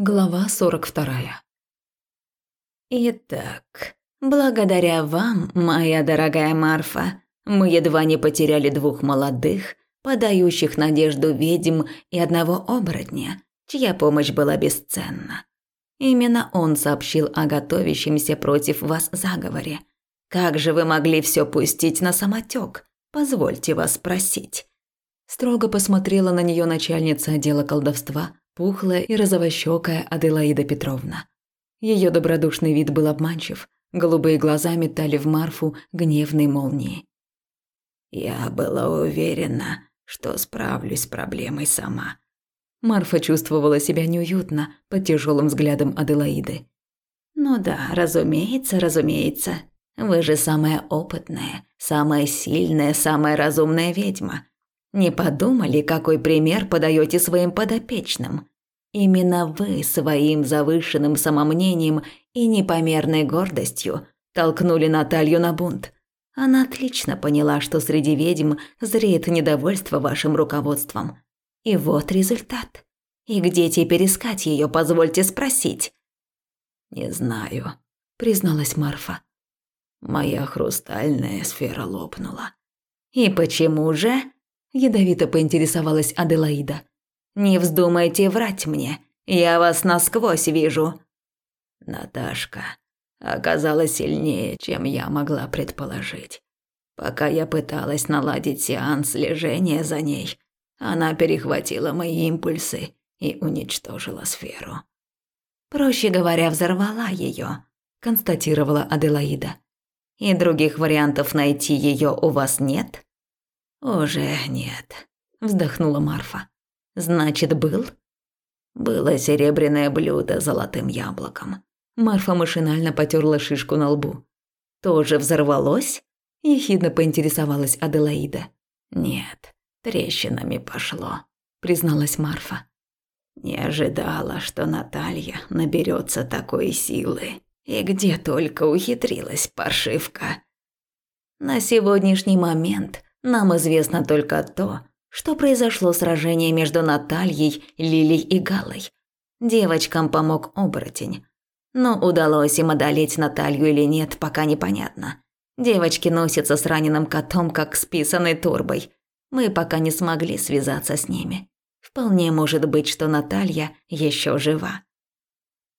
Глава 42. Итак, благодаря вам, моя дорогая Марфа, мы едва не потеряли двух молодых, подающих надежду ведьм и одного оборотня, чья помощь была бесценна. Именно он сообщил о готовящемся против вас заговоре. Как же вы могли все пустить на самотек? Позвольте вас спросить. Строго посмотрела на нее начальница отдела колдовства, пухлая и розовощекая Аделаида Петровна. Ее добродушный вид был обманчив, голубые глаза метали в Марфу гневные молнии. «Я была уверена, что справлюсь с проблемой сама». Марфа чувствовала себя неуютно под тяжелым взглядом Аделаиды. «Ну да, разумеется, разумеется. Вы же самая опытная, самая сильная, самая разумная ведьма. Не подумали, какой пример подаете своим подопечным? Именно вы своим завышенным самомнением и непомерной гордостью толкнули Наталью на бунт. Она отлично поняла, что среди ведьм зреет недовольство вашим руководством. И вот результат. И где теперь искать ее, позвольте спросить? Не знаю, призналась Марфа. Моя хрустальная сфера лопнула. И почему же? Ядовито поинтересовалась Аделаида. «Не вздумайте врать мне, я вас насквозь вижу». Наташка оказалась сильнее, чем я могла предположить. Пока я пыталась наладить сеанс лежения за ней, она перехватила мои импульсы и уничтожила сферу. «Проще говоря, взорвала ее», – констатировала Аделаида. «И других вариантов найти ее у вас нет?» «Уже нет», – вздохнула Марфа. «Значит, был?» «Было серебряное блюдо с золотым яблоком». Марфа машинально потерла шишку на лбу. «Тоже взорвалось?» – ехидно поинтересовалась Аделаида. «Нет, трещинами пошло», – призналась Марфа. «Не ожидала, что Наталья наберется такой силы. И где только ухитрилась паршивка». На сегодняшний момент нам известно только то, что произошло сражение между Натальей, Лилей и Галой. Девочкам помог оборотень. Но удалось им одолеть Наталью или нет, пока непонятно. Девочки носятся с раненым котом, как с писаной турбой. Мы пока не смогли связаться с ними. Вполне может быть, что Наталья еще жива.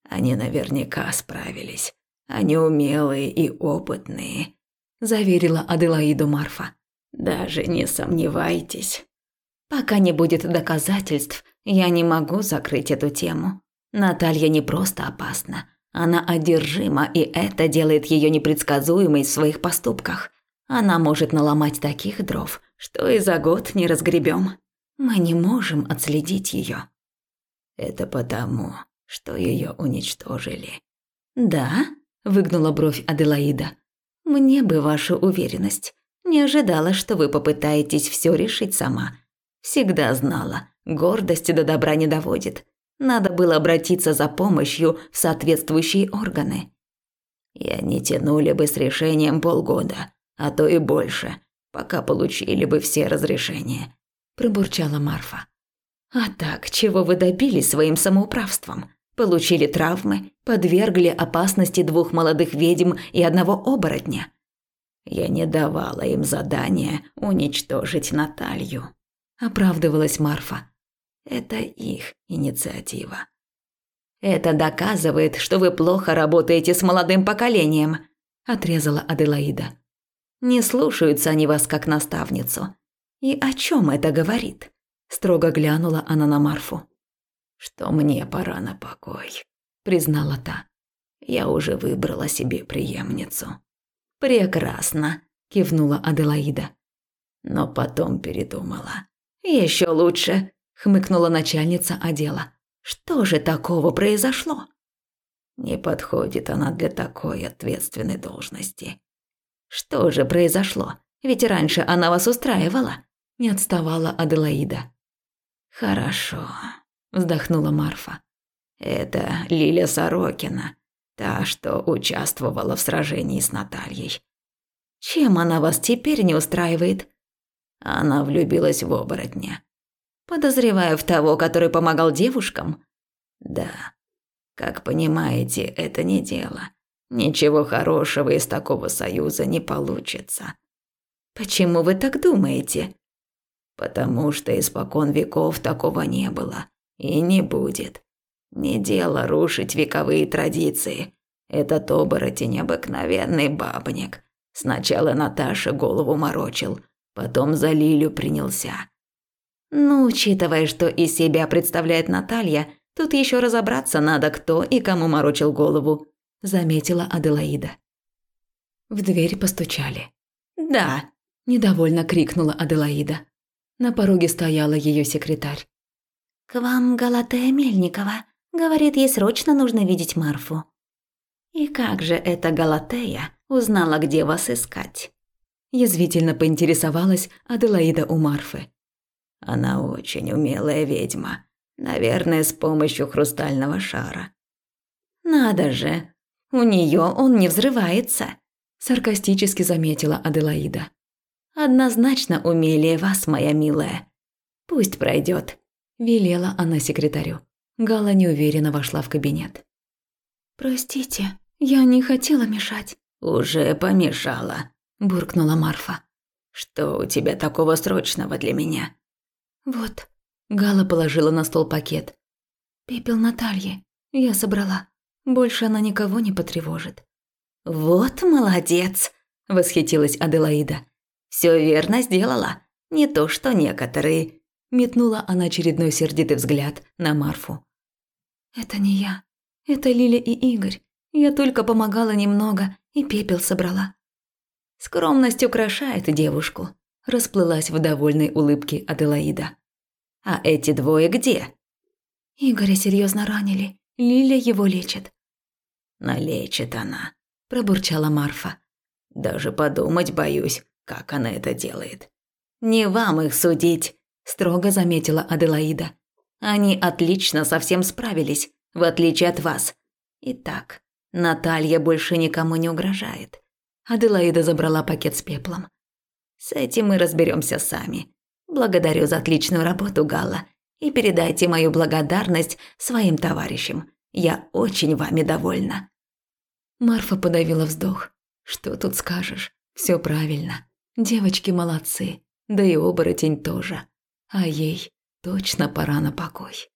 Они наверняка справились. Они умелые и опытные, заверила Аделаиду Марфа. Даже не сомневайтесь. Пока не будет доказательств, я не могу закрыть эту тему. Наталья не просто опасна, она одержима, и это делает ее непредсказуемой в своих поступках. Она может наломать таких дров, что и за год не разгребем. Мы не можем отследить ее. Это потому, что ее уничтожили. Да? выгнула бровь Аделаида. Мне бы ваша уверенность. Не ожидала, что вы попытаетесь все решить сама. Всегда знала, гордости до добра не доводит. Надо было обратиться за помощью в соответствующие органы. И они тянули бы с решением полгода, а то и больше, пока получили бы все разрешения, пробурчала Марфа. А так, чего вы добились своим самоуправством? Получили травмы, подвергли опасности двух молодых ведьм и одного оборотня. Я не давала им задания уничтожить Наталью. Оправдывалась Марфа. Это их инициатива. Это доказывает, что вы плохо работаете с молодым поколением, отрезала Аделаида. Не слушаются они вас как наставницу. И о чем это говорит? Строго глянула она на Марфу. Что мне пора на покой, признала та. Я уже выбрала себе преемницу. «Прекрасно», – кивнула Аделаида. Но потом передумала. Еще лучше», – хмыкнула начальница отдела. «Что же такого произошло?» Не подходит она для такой ответственной должности. Что же произошло? Ведь раньше она вас устраивала. Не отставала Аделаида. Хорошо, вздохнула Марфа. Это Лиля Сорокина. Та, что участвовала в сражении с Натальей. Чем она вас теперь не устраивает? Она влюбилась в оборотня. Подозреваю в того, который помогал девушкам? Да, Как понимаете, это не дело. Ничего хорошего из такого союза не получится. Почему вы так думаете? Потому что испокон веков такого не было и не будет. Не дело рушить вековые традиции. Этот оборотень обыкновенный бабник. Сначала Наташа голову морочил, потом за Лилю принялся. Ну, учитывая, что из себя представляет Наталья, тут еще разобраться надо, кто и кому морочил голову, заметила Аделаида. В дверь постучали. Да, недовольно крикнула Аделаида. На пороге стояла ее секретарь. К вам Галатея Мельникова. Говорит, ей срочно нужно видеть Марфу. И как же эта Галатея узнала, где вас искать? Язвительно поинтересовалась Аделаида у Марфы. Она очень умелая ведьма. Наверное, с помощью хрустального шара. Надо же, у нее он не взрывается, саркастически заметила Аделаида. Однозначно умелее вас, моя милая. Пусть пройдет, велела она секретарю. Гала неуверенно вошла в кабинет. Простите, я не хотела мешать. Уже помешала, буркнула Марфа. Что у тебя такого срочного для меня? Вот. Гала положила на стол пакет. Пепел Натальи. Я собрала. Больше она никого не потревожит. Вот молодец, восхитилась Аделаида. Все верно сделала. Не то, что некоторые. Метнула она очередной сердитый взгляд на Марфу. Это не я. Это Лиля и Игорь. Я только помогала немного и пепел собрала. Скромность украшает девушку, расплылась в довольной улыбке Аделаида. А эти двое где? Игоря серьезно ранили. Лиля его лечит. Налечит она, пробурчала Марфа. Даже подумать боюсь, как она это делает. Не вам их судить, строго заметила Аделаида. Они отлично со всем справились, в отличие от вас. Итак, Наталья больше никому не угрожает. Аделаида забрала пакет с пеплом. С этим мы разберемся сами. Благодарю за отличную работу, Галла, и передайте мою благодарность своим товарищам. Я очень вами довольна. Марфа подавила вздох. Что тут скажешь? Все правильно. Девочки молодцы, да и оборотень тоже. А ей точно пора на покой.